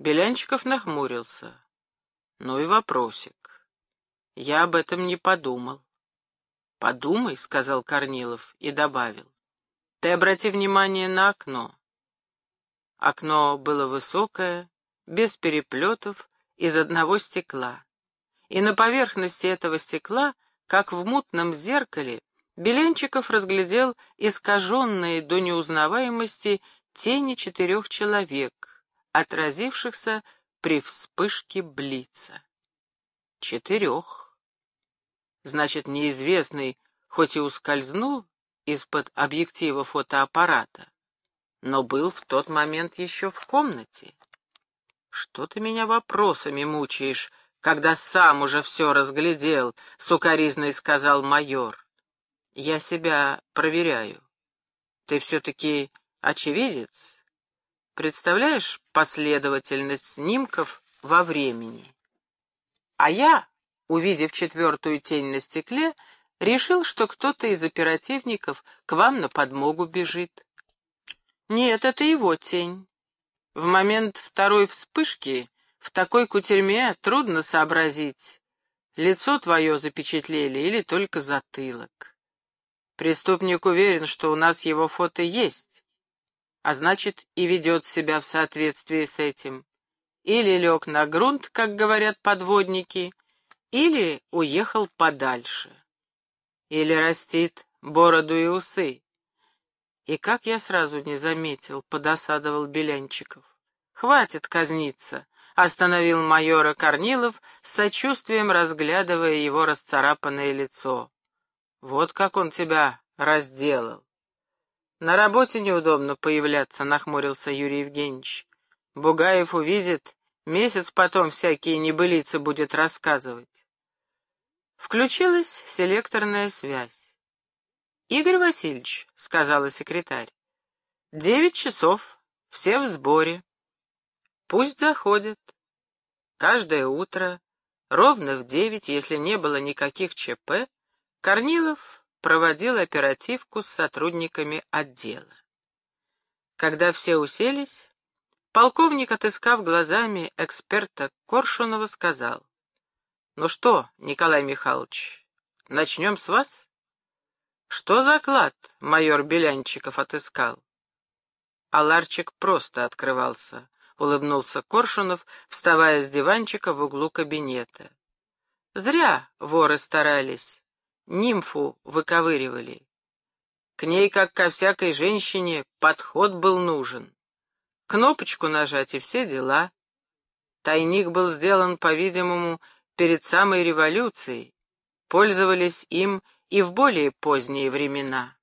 Белянчиков нахмурился. Ну и вопросик. Я об этом не подумал. «Подумай», — сказал Корнилов и добавил. «Ты обрати внимание на окно». Окно было высокое, без переплетов, из одного стекла. И на поверхности этого стекла, как в мутном зеркале, Белянчиков разглядел искаженные до неузнаваемости тени четырех человек, отразившихся при вспышке блица. Четырех. Значит, неизвестный, хоть и ускользнул из-под объектива фотоаппарата, но был в тот момент еще в комнате. Что ты меня вопросами мучаешь, когда сам уже все разглядел, — сукоризной сказал майор. Я себя проверяю. Ты все-таки очевидец? Представляешь последовательность снимков во времени? А я, увидев четвертую тень на стекле, решил, что кто-то из оперативников к вам на подмогу бежит. Нет, это его тень. В момент второй вспышки в такой кутерьме трудно сообразить, лицо твое запечатлели или только затылок. Преступник уверен, что у нас его фото есть, а значит и ведет себя в соответствии с этим. Или лег на грунт, как говорят подводники, или уехал подальше. Или растит бороду и усы. И как я сразу не заметил, подосадовал Белянчиков. Хватит казниться, остановил майора Корнилов, с сочувствием разглядывая его расцарапанное лицо. Вот как он тебя разделал. «На работе неудобно появляться», — нахмурился Юрий Евгеньевич. «Бугаев увидит, месяц потом всякие небылицы будет рассказывать». Включилась селекторная связь. «Игорь Васильевич», — сказала секретарь, — «девять часов, все в сборе. Пусть заходят. Каждое утро, ровно в девять, если не было никаких ЧП, Корнилов проводил оперативку с сотрудниками отдела. Когда все уселись, полковник, отыскав глазами эксперта Коршунова, сказал, «Ну что, Николай Михайлович, начнем с вас?» «Что за клад майор Белянчиков отыскал?» А ларчик просто открывался, — улыбнулся Коршунов, вставая с диванчика в углу кабинета. «Зря воры старались нимфу выковыривали. К ней, как ко всякой женщине, подход был нужен. Кнопочку нажать и все дела. Тайник был сделан, по-видимому, перед самой революцией. Пользовались им и в более поздние времена.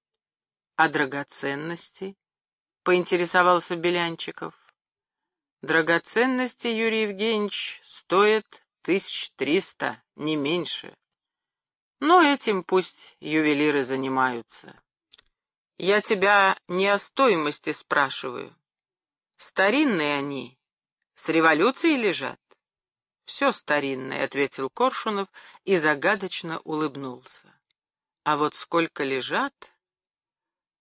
А драгоценности? Поинтересовался Белянчиков. Драгоценности, Юрий Евгеньевич, стоят тысяч триста, не меньше. Но этим пусть ювелиры занимаются. Я тебя не о стоимости спрашиваю. Старинные они, с революцией лежат. Все старинное, — ответил Коршунов и загадочно улыбнулся. А вот сколько лежат...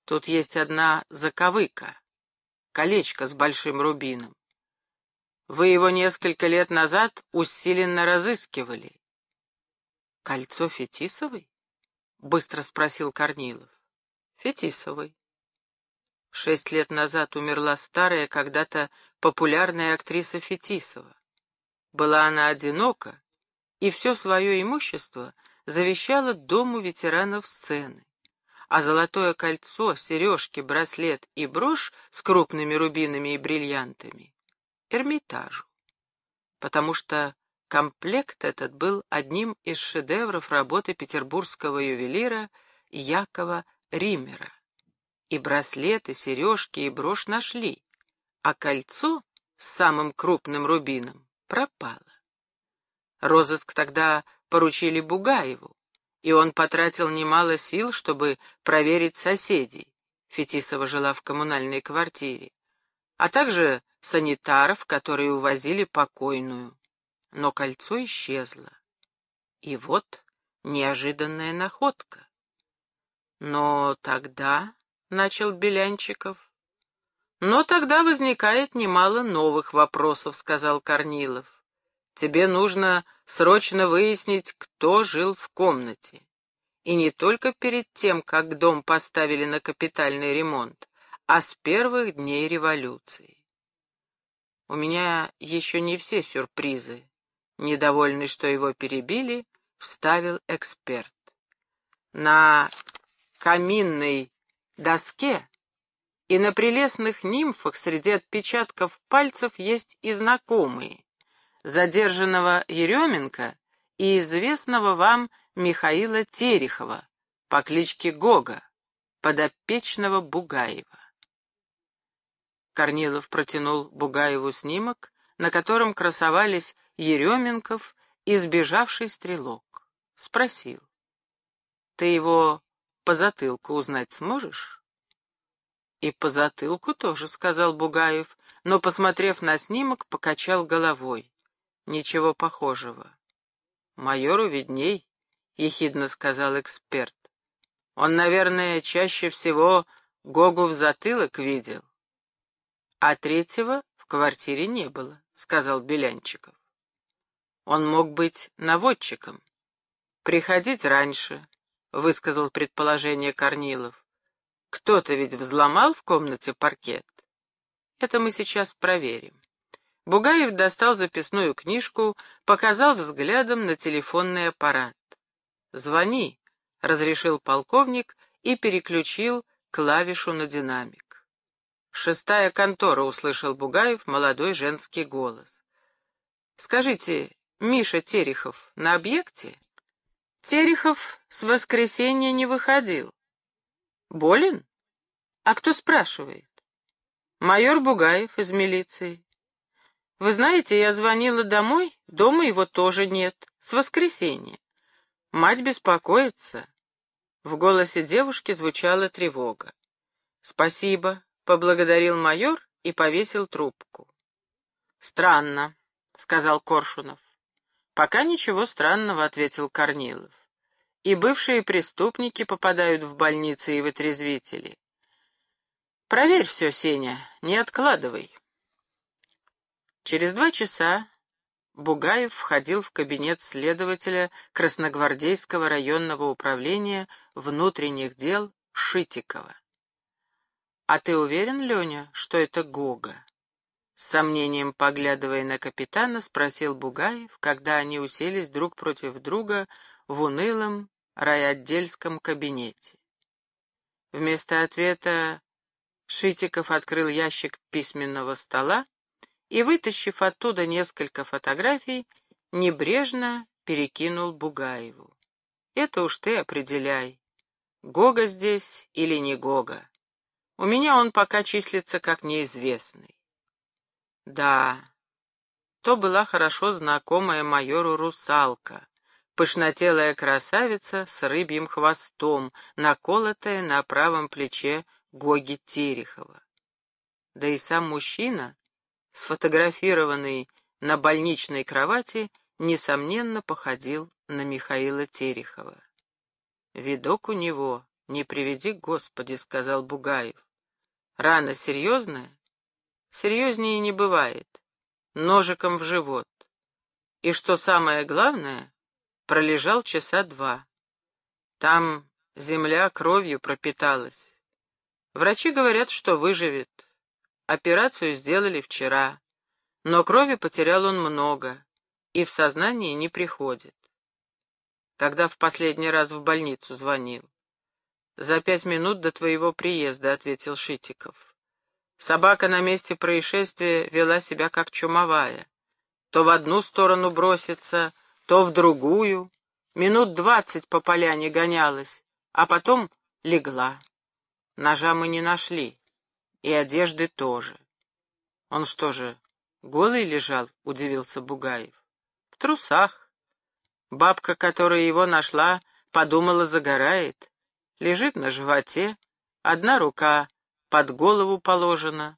Тут есть одна заковыка, колечко с большим рубином. Вы его несколько лет назад усиленно разыскивали. «Кольцо Фетисовой?» — быстро спросил Корнилов. «Фетисовой». Шесть лет назад умерла старая, когда-то популярная актриса Фетисова. Была она одинока, и все свое имущество завещала дому ветеранов сцены, а золотое кольцо, сережки, браслет и брошь с крупными рубинами и бриллиантами — Эрмитажу, потому что Комплект этот был одним из шедевров работы петербургского ювелира Якова Риммера. И браслеты, сережки, и брошь нашли, а кольцо с самым крупным рубином пропало. Розыск тогда поручили Бугаеву, и он потратил немало сил, чтобы проверить соседей. Фетисова жила в коммунальной квартире, а также санитаров, которые увозили покойную но кольцо исчезло. И вот неожиданная находка. Но тогда, — начал Белянчиков, Но тогда возникает немало новых вопросов, сказал Корнилов. Тебе нужно срочно выяснить, кто жил в комнате. И не только перед тем, как дом поставили на капитальный ремонт, а с первых дней революции. У меня еще не все сюрпризы. Недовольный, что его перебили, вставил эксперт. На каминной доске и на прелестных нимфах среди отпечатков пальцев есть и знакомые. Задержанного Еременко и известного вам Михаила Терехова по кличке Гога, подопечного Бугаева. Корнилов протянул Бугаеву снимок, на котором красовались Еременков и сбежавший стрелок. Спросил. «Ты его по затылку узнать сможешь?» «И по затылку тоже», — сказал Бугаев, но, посмотрев на снимок, покачал головой. «Ничего похожего». «Майору видней», — ехидно сказал эксперт. «Он, наверное, чаще всего Гогу в затылок видел». «А третьего в квартире не было», — сказал Белянчиков. «Он мог быть наводчиком. Приходить раньше», — высказал предположение Корнилов. Кто-то ведь взломал в комнате паркет. Это мы сейчас проверим. Бугаев достал записную книжку, показал взглядом на телефонный аппарат. «Звони», — разрешил полковник и переключил клавишу на динамик. «Шестая контора», — услышал Бугаев молодой женский голос. «Скажите, Миша Терехов на объекте?» Терехов с воскресенья не выходил. Болен? А кто спрашивает? Майор Бугаев из милиции. Вы знаете, я звонила домой, дома его тоже нет, с воскресенья. Мать беспокоится. В голосе девушки звучала тревога. «Спасибо», — поблагодарил майор и повесил трубку. «Странно», — сказал Коршунов. «Пока ничего странного», — ответил Корнилов и бывшие преступники попадают в больницы и вытрезвители. Проверь все, Сеня, не откладывай. Через два часа Бугаев входил в кабинет следователя Красногвардейского районного управления внутренних дел Шитикова. «А ты уверен, Леня, что это Гога?» С сомнением поглядывая на капитана, спросил Бугаев, когда они уселись друг против друга в унылом райотдельском кабинете. Вместо ответа Шитиков открыл ящик письменного стола и, вытащив оттуда несколько фотографий, небрежно перекинул Бугаеву. «Это уж ты определяй, Гога здесь или не Гога. У меня он пока числится как неизвестный». Да, то была хорошо знакомая майору русалка, пышнотелая красавица с рыбьим хвостом, наколотая на правом плече Гоги Терехова. Да и сам мужчина, сфотографированный на больничной кровати, несомненно походил на Михаила Терехова. «Видок у него, не приведи, Господи», — сказал Бугаев. «Рана серьезная?» «Серьезнее не бывает. Ножиком в живот. И что самое главное, пролежал часа два. Там земля кровью пропиталась. Врачи говорят, что выживет. Операцию сделали вчера, но крови потерял он много и в сознание не приходит. Когда в последний раз в больницу звонил? «За пять минут до твоего приезда», — ответил Шитиков. Собака на месте происшествия вела себя как чумовая. То в одну сторону бросится, то в другую. Минут двадцать по поляне гонялась, а потом легла. Ножа мы не нашли, и одежды тоже. Он что же, голый лежал, удивился Бугаев. В трусах. Бабка, которая его нашла, подумала, загорает. Лежит на животе, одна рука под голову положена.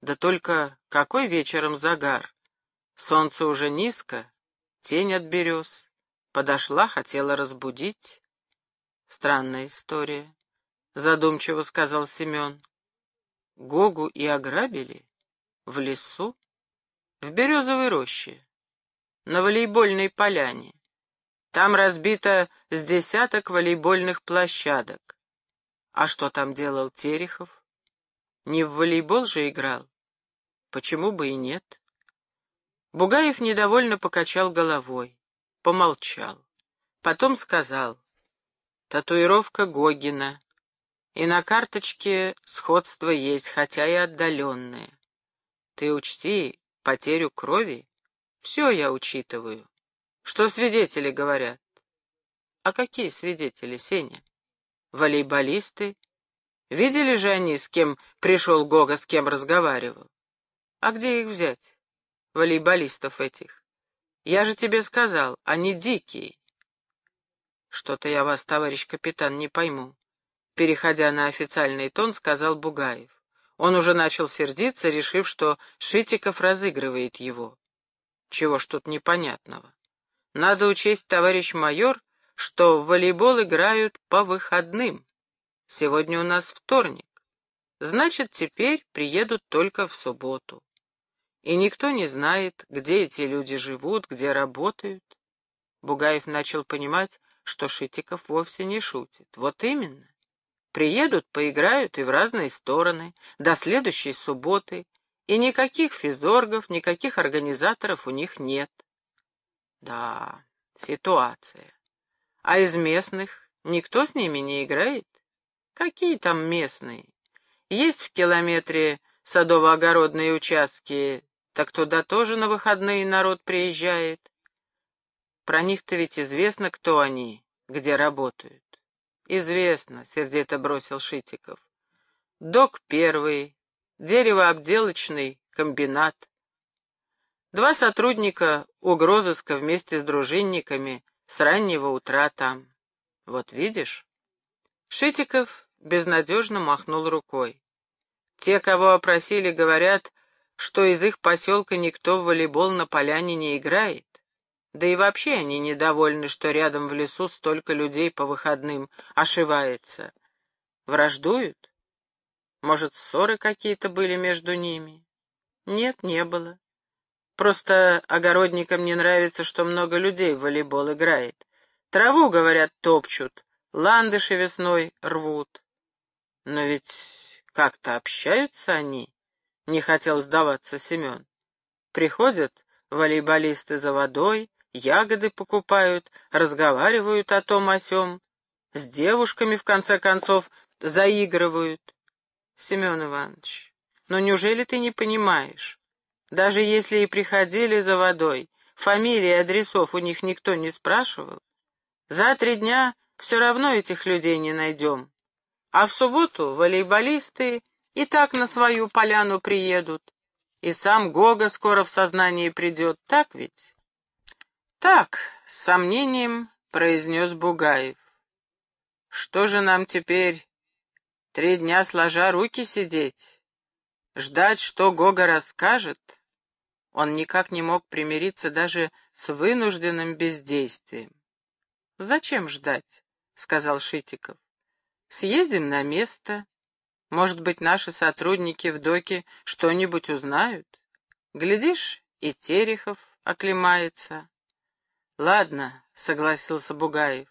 Да только какой вечером загар? Солнце уже низко, тень от берез. Подошла, хотела разбудить. Странная история, задумчиво сказал Семен. Гогу и ограбили? В лесу? В березовой роще? На волейбольной поляне? Там разбито с десяток волейбольных площадок. А что там делал Терехов? Не в волейбол же играл? Почему бы и нет? Бугаев недовольно покачал головой, помолчал. Потом сказал, татуировка Гогина, и на карточке сходство есть, хотя и отдаленное. Ты учти потерю крови. Все я учитываю. Что свидетели говорят? А какие свидетели, Сеня? Волейболисты? Видели же они, с кем пришел Гога, с кем разговаривал? А где их взять, волейболистов этих? Я же тебе сказал, они дикие. Что-то я вас, товарищ капитан, не пойму. Переходя на официальный тон, сказал Бугаев. Он уже начал сердиться, решив, что Шитиков разыгрывает его. Чего ж тут непонятного? Надо учесть, товарищ майор, что в волейбол играют по выходным. Сегодня у нас вторник. Значит, теперь приедут только в субботу. И никто не знает, где эти люди живут, где работают. Бугаев начал понимать, что Шитиков вовсе не шутит. Вот именно. Приедут, поиграют и в разные стороны, до следующей субботы, и никаких физоргов, никаких организаторов у них нет. Да, ситуация. А из местных никто с ними не играет? Какие там местные? Есть в километре садово-огородные участки, так туда тоже на выходные народ приезжает. Про них-то ведь известно, кто они, где работают. «Известно», — сердито бросил Шитиков. «Док первый, деревообделочный комбинат. Два сотрудника угрозыска вместе с дружинниками с раннего утра там. Вот видишь?» Шитиков безнадежно махнул рукой. «Те, кого опросили, говорят, что из их поселка никто в волейбол на поляне не играет. Да и вообще они недовольны, что рядом в лесу столько людей по выходным ошивается. Враждуют? Может, ссоры какие-то были между ними? Нет, не было. Просто огородникам не нравится, что много людей в волейбол играет. Траву, говорят, топчут, ландыши весной рвут. Но ведь как-то общаются они, — не хотел сдаваться Семен. Приходят волейболисты за водой, ягоды покупают, разговаривают о том о сём, с девушками, в конце концов, заигрывают. Семен Иванович, ну неужели ты не понимаешь? Даже если и приходили за водой, фамилии и адресов у них никто не спрашивал, за три дня все равно этих людей не найдем. А в субботу волейболисты и так на свою поляну приедут. И сам Гога скоро в сознание придет, так ведь? «Так», — с сомнением произнес Бугаев. «Что же нам теперь три дня сложа руки сидеть? Ждать, что Гога расскажет?» Он никак не мог примириться даже с вынужденным бездействием. «Зачем ждать?» — сказал Шитиков. «Съездим на место. Может быть, наши сотрудники в доке что-нибудь узнают? Глядишь, и Терехов оклемается». «Ладно», — согласился Бугаев.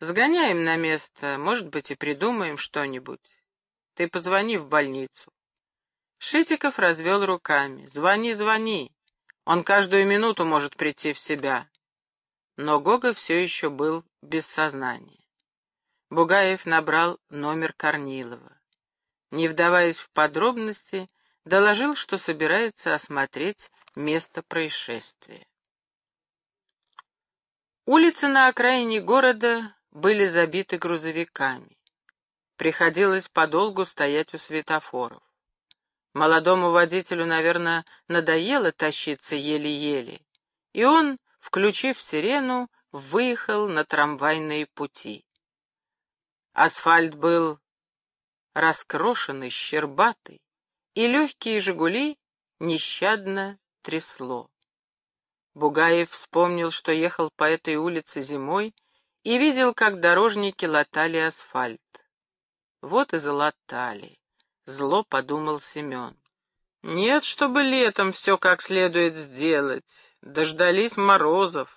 «Сгоняем на место, может быть, и придумаем что-нибудь. Ты позвони в больницу». Шитиков развел руками. «Звони, звони. Он каждую минуту может прийти в себя». Но Гога все еще был без сознания. Бугаев набрал номер Корнилова. Не вдаваясь в подробности, доложил, что собирается осмотреть место происшествия. Улицы на окраине города были забиты грузовиками. Приходилось подолгу стоять у светофоров. Молодому водителю, наверное, надоело тащиться еле-еле, и он, включив сирену, выехал на трамвайные пути. Асфальт был раскрошенный, щербатый, и легкие «Жигули» нещадно трясло. Бугаев вспомнил, что ехал по этой улице зимой и видел, как дорожники латали асфальт. Вот и залатали. Зло подумал Семен. Нет, чтобы летом все как следует сделать. Дождались морозов.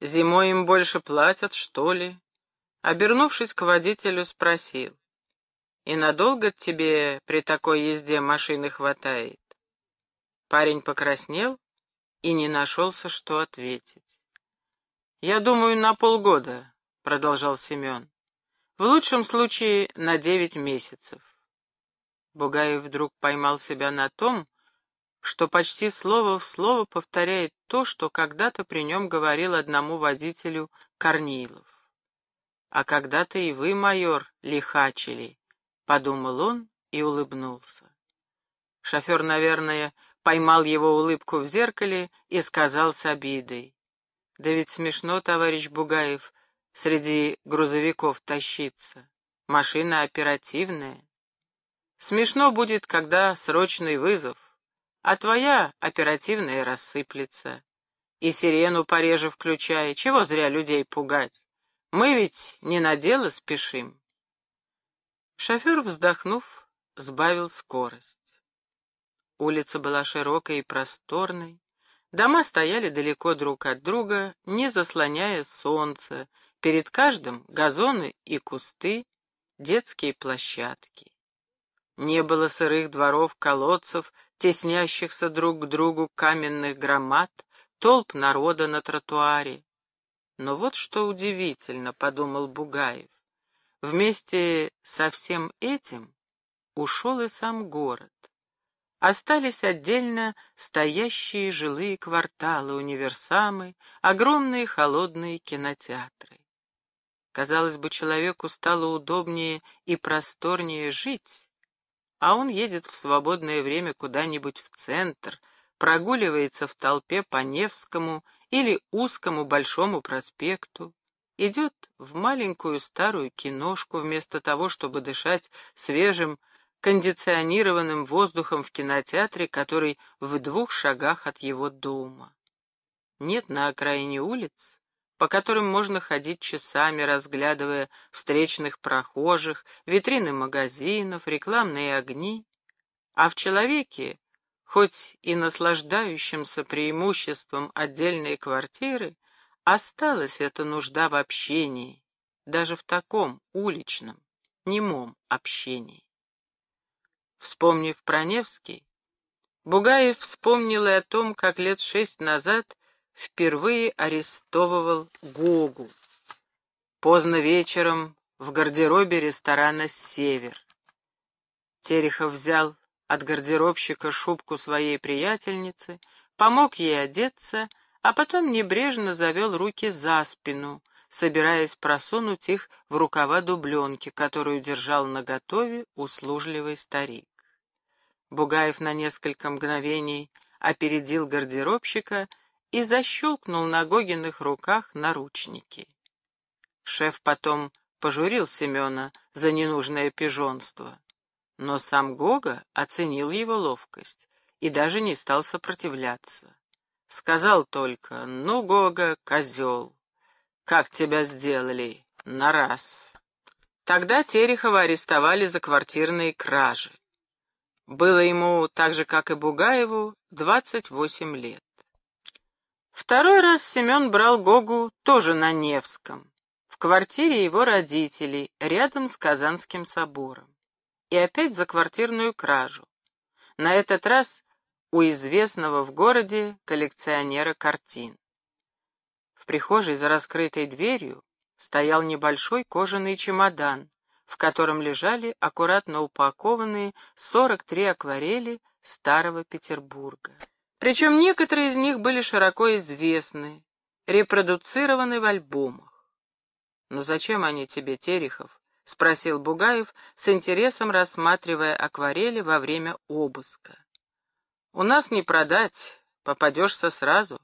Зимой им больше платят, что ли? Обернувшись к водителю, спросил. «И надолго тебе при такой езде машины хватает?» Парень покраснел и не нашелся, что ответить. «Я думаю, на полгода», — продолжал Семен. «В лучшем случае на девять месяцев». Бугаев вдруг поймал себя на том, что почти слово в слово повторяет то, что когда-то при нем говорил одному водителю Корнилов. «А когда-то и вы, майор, лихачили», — подумал он и улыбнулся. Шофер, наверное, поймал его улыбку в зеркале и сказал с обидой. Да ведь смешно, товарищ Бугаев, среди грузовиков тащиться. Машина оперативная. Смешно будет, когда срочный вызов, а твоя оперативная рассыплется. И сирену пореже включай, чего зря людей пугать. Мы ведь не на дело спешим. Шофер, вздохнув, сбавил скорость. Улица была широкой и просторной, Дома стояли далеко друг от друга, не заслоняя солнце, перед каждым газоны и кусты, детские площадки. Не было сырых дворов, колодцев, теснящихся друг к другу каменных громад, толп народа на тротуаре. Но вот что удивительно, — подумал Бугаев, — вместе со всем этим ушел и сам город. Остались отдельно стоящие жилые кварталы, универсамы, огромные холодные кинотеатры. Казалось бы, человеку стало удобнее и просторнее жить, а он едет в свободное время куда-нибудь в центр, прогуливается в толпе по Невскому или узкому Большому проспекту, идет в маленькую старую киношку вместо того, чтобы дышать свежим кондиционированным воздухом в кинотеатре, который в двух шагах от его дома. Нет на окраине улиц, по которым можно ходить часами, разглядывая встречных прохожих, витрины магазинов, рекламные огни, а в человеке, хоть и наслаждающимся преимуществом отдельной квартиры, осталась эта нужда в общении, даже в таком уличном, немом общении. Вспомнив про Невский, Бугаев вспомнил и о том, как лет шесть назад впервые арестовывал Гогу. Поздно вечером в гардеробе ресторана «Север». Терехов взял от гардеробщика шубку своей приятельницы, помог ей одеться, а потом небрежно завел руки за спину, собираясь просунуть их в рукава дубленки, которую держал наготове услужливый старик. Бугаев на несколько мгновений опередил гардеробщика и защелкнул на Гогиных руках наручники. Шеф потом пожурил Семена за ненужное пижонство, но сам Гога оценил его ловкость и даже не стал сопротивляться. Сказал только, ну, Гога, козел, как тебя сделали, на раз. Тогда Терехова арестовали за квартирные кражи. Было ему, так же как и Бугаеву, двадцать восемь лет. Второй раз Семен брал Гогу тоже на Невском, в квартире его родителей, рядом с Казанским собором. И опять за квартирную кражу. На этот раз у известного в городе коллекционера картин. В прихожей за раскрытой дверью стоял небольшой кожаный чемодан, в котором лежали аккуратно упакованные 43 акварели старого Петербурга. Причем некоторые из них были широко известны, репродуцированы в альбомах. «Ну зачем они тебе, Терехов?» — спросил Бугаев, с интересом рассматривая акварели во время обыска. «У нас не продать, попадешься сразу.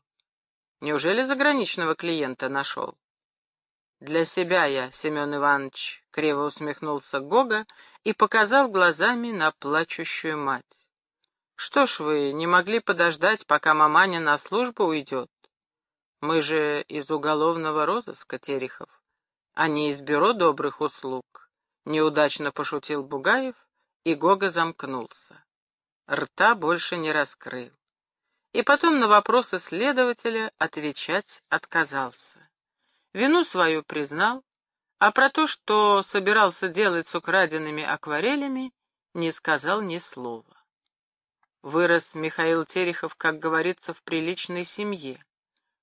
Неужели заграничного клиента нашел?» «Для себя я, Семен Иванович», — криво усмехнулся Гога и показал глазами на плачущую мать. «Что ж вы, не могли подождать, пока маманя на службу уйдет? Мы же из уголовного розыска, Терехов, а не из бюро добрых услуг», — неудачно пошутил Бугаев и Гога замкнулся. Рта больше не раскрыл. И потом на вопросы следователя отвечать отказался. Вину свою признал, а про то, что собирался делать с украденными акварелями, не сказал ни слова. Вырос Михаил Терехов, как говорится, в приличной семье.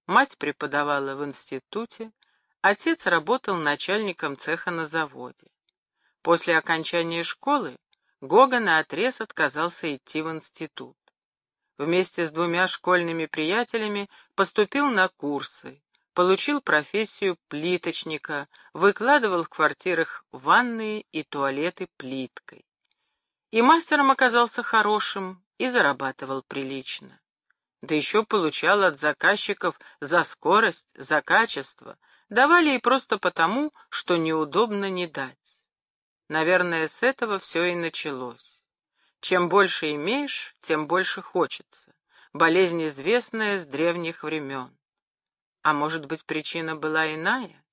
Мать преподавала в институте, отец работал начальником цеха на заводе. После окончания школы Гога наотрез отказался идти в институт. Вместе с двумя школьными приятелями поступил на курсы, получил профессию плиточника, выкладывал в квартирах ванные и туалеты плиткой. И мастером оказался хорошим, и зарабатывал прилично. Да еще получал от заказчиков за скорость, за качество, давали и просто потому, что неудобно не дать. Наверное, с этого все и началось. Чем больше имеешь, тем больше хочется. Болезнь известная с древних времен. А может быть, причина была иная?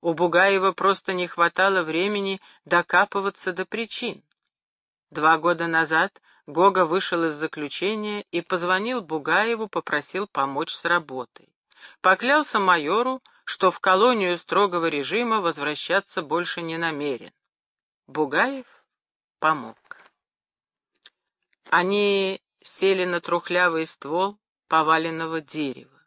У Бугаева просто не хватало времени докапываться до причин. Два года назад Гога вышел из заключения и позвонил Бугаеву, попросил помочь с работой. Поклялся майору, что в колонию строгого режима возвращаться больше не намерен. Бугаев помог. Они сели на трухлявый ствол поваленного дерева.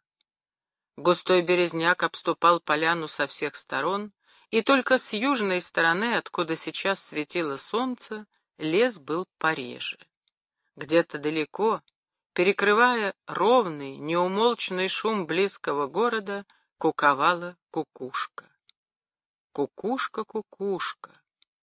Густой березняк обступал поляну со всех сторон, и только с южной стороны, откуда сейчас светило солнце, лес был пореже. Где-то далеко, перекрывая ровный, неумолчный шум близкого города, куковала кукушка. Кукушка, кукушка,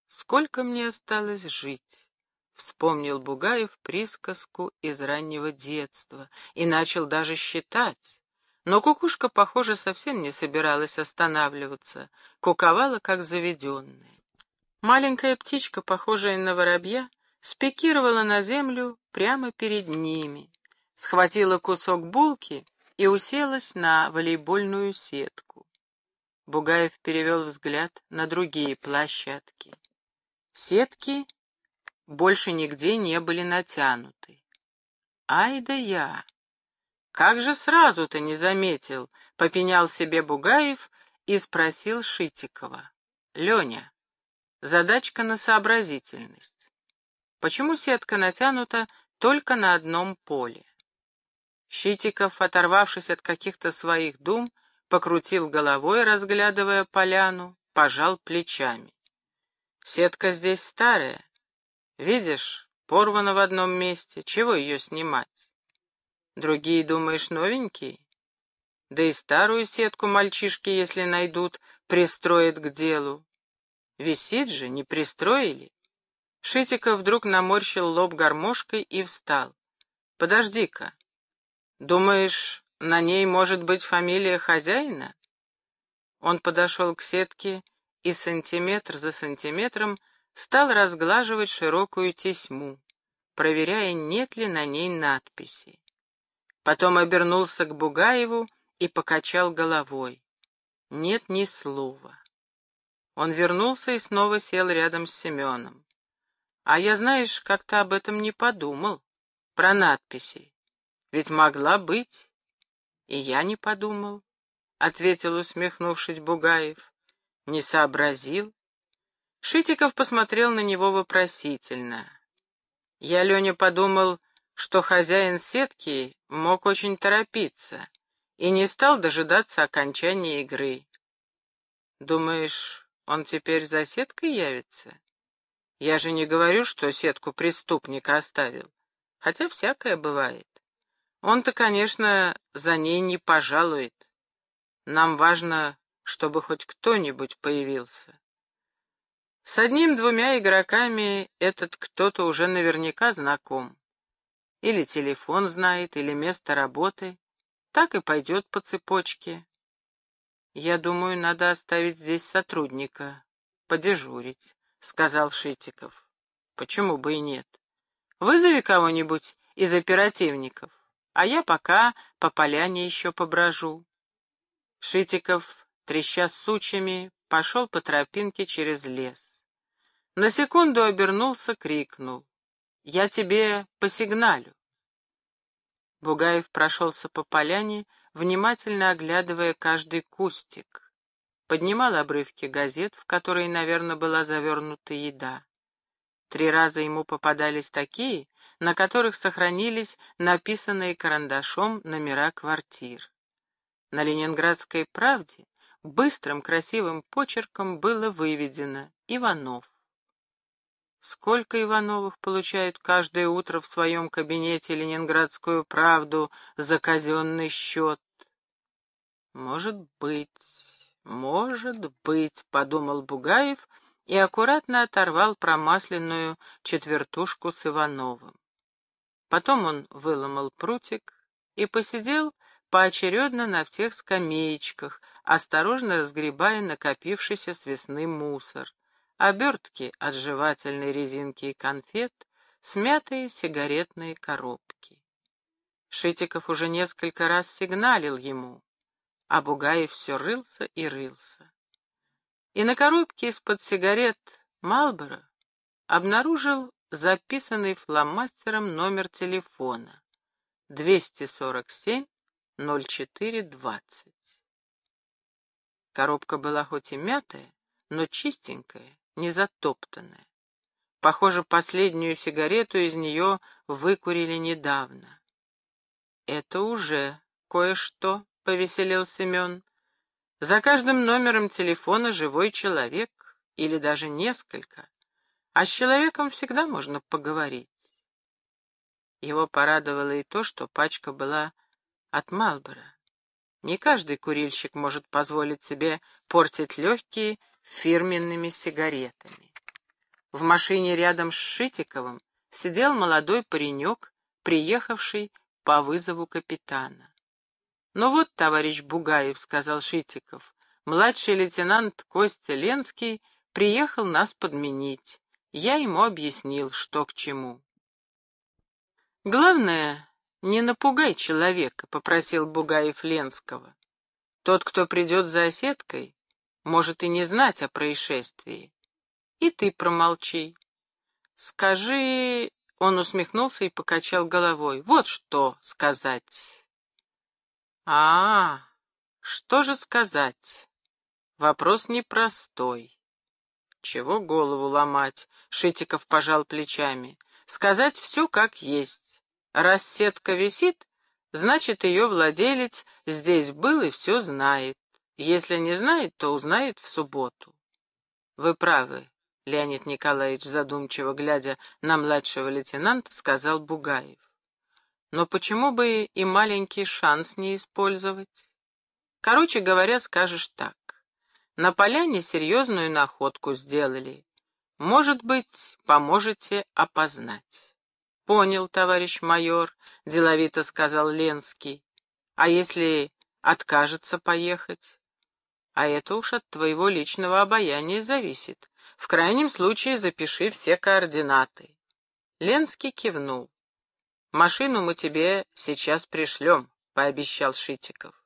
сколько мне осталось жить? Вспомнил Бугаев присказку из раннего детства и начал даже считать. Но кукушка, похоже, совсем не собиралась останавливаться, куковала, как заведенная. Маленькая птичка, похожая на воробья, спикировала на землю прямо перед ними, схватила кусок булки и уселась на волейбольную сетку. Бугаев перевел взгляд на другие площадки. Сетки больше нигде не были натянуты. Ай да я! Как же сразу-то не заметил, попенял себе Бугаев и спросил Шитикова. Леня, задачка на сообразительность. Почему сетка натянута только на одном поле? Щитиков, оторвавшись от каких-то своих дум, покрутил головой, разглядывая поляну, пожал плечами. Сетка здесь старая. Видишь, порвана в одном месте. Чего ее снимать? Другие, думаешь, новенькие? Да и старую сетку мальчишки, если найдут, пристроят к делу. Висит же, не пристроили. Шитиков вдруг наморщил лоб гармошкой и встал. Подожди-ка. Думаешь, на ней может быть фамилия хозяина? Он подошел к сетке и сантиметр за сантиметром стал разглаживать широкую тесьму, проверяя, нет ли на ней надписи. Потом обернулся к Бугаеву и покачал головой. Нет ни слова. Он вернулся и снова сел рядом с Семеном. А я, знаешь, как-то об этом не подумал. Про надписи. Ведь могла быть. И я не подумал, — ответил, усмехнувшись Бугаев. Не сообразил. Шитиков посмотрел на него вопросительно. Я, Леня, подумал, что хозяин сетки мог очень торопиться и не стал дожидаться окончания игры. Думаешь, он теперь за сеткой явится? Я же не говорю, что сетку преступника оставил, хотя всякое бывает. Он-то, конечно, за ней не пожалует. Нам важно, чтобы хоть кто-нибудь появился. С одним-двумя игроками этот кто-то уже наверняка знаком. Или телефон знает, или место работы. Так и пойдет по цепочке. Я думаю, надо оставить здесь сотрудника, подежурить, — сказал Шитиков. Почему бы и нет? Вызови кого-нибудь из оперативников, а я пока по поляне еще поброжу. Шитиков, треща сучьями, пошел по тропинке через лес. На секунду обернулся, крикнул. «Я тебе посигналю». Бугаев прошелся по поляне, внимательно оглядывая каждый кустик. Поднимал обрывки газет, в которые, наверное, была завернута еда. Три раза ему попадались такие, на которых сохранились написанные карандашом номера квартир. На «Ленинградской правде» быстрым красивым почерком было выведено «Иванов». Сколько Ивановых получают каждое утро в своем кабинете «Ленинградскую правду» за казенный счет? Может быть, может быть, — подумал Бугаев и аккуратно оторвал промасленную четвертушку с Ивановым. Потом он выломал прутик и посидел поочередно на всех скамеечках, осторожно разгребая накопившийся с весны мусор обертки от жевательной резинки и конфет, смятые сигаретные коробки. Шитиков уже несколько раз сигналил ему, а Бугаев все рылся и рылся. И на коробке из-под сигарет Малборо обнаружил записанный фломастером номер телефона 247 04 20. Коробка была хоть и мятая, но чистенькая, незатоптанная. Похоже, последнюю сигарету из нее выкурили недавно. «Это уже кое-что», — повеселил Семен. «За каждым номером телефона живой человек, или даже несколько, а с человеком всегда можно поговорить». Его порадовало и то, что пачка была от Малбора. Не каждый курильщик может позволить себе портить легкие фирменными сигаретами. В машине рядом с Шитиковым сидел молодой паренек, приехавший по вызову капитана. «Ну вот, товарищ Бугаев», — сказал Шитиков, — «младший лейтенант Костя Ленский приехал нас подменить. Я ему объяснил, что к чему». «Главное, не напугай человека», — попросил Бугаев Ленского. «Тот, кто придет за оседкой, может и не знать о происшествии. И ты промолчи. Скажи... Он усмехнулся и покачал головой. Вот что сказать. А, -а, -а что же сказать? Вопрос непростой. Чего голову ломать? Шитиков пожал плечами. Сказать все как есть. Раз сетка висит, значит, ее владелец здесь был и все знает. Если не знает, то узнает в субботу. Вы правы, Леонид Николаевич, задумчиво глядя на младшего лейтенанта, сказал Бугаев. Но почему бы и маленький шанс не использовать? Короче говоря, скажешь так. На поляне серьезную находку сделали. Может быть, поможете опознать. Понял, товарищ майор, деловито сказал Ленский. А если откажется поехать? А это уж от твоего личного обаяния зависит. В крайнем случае запиши все координаты. Ленский кивнул. «Машину мы тебе сейчас пришлем», — пообещал Шитиков.